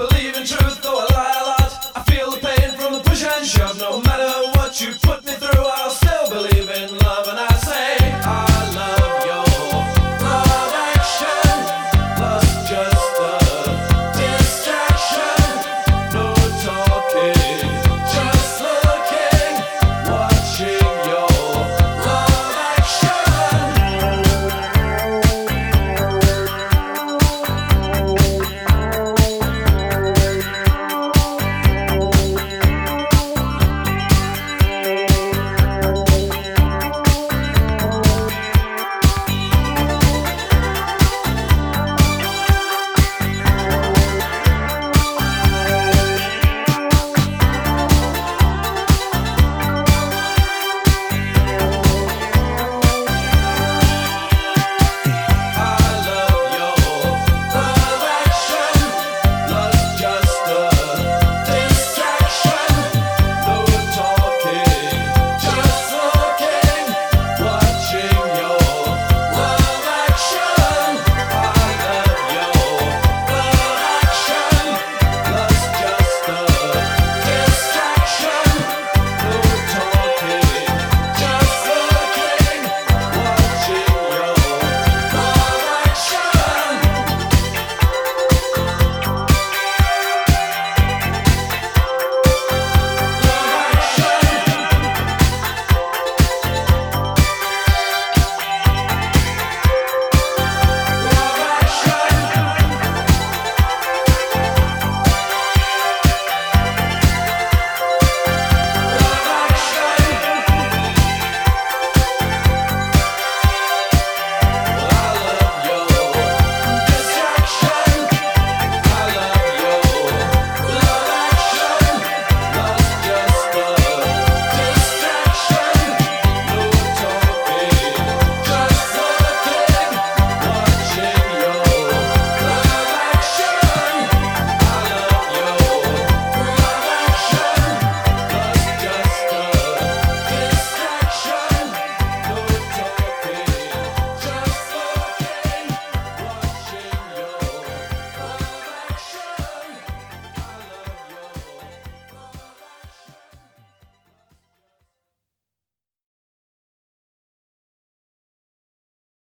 believe in truth.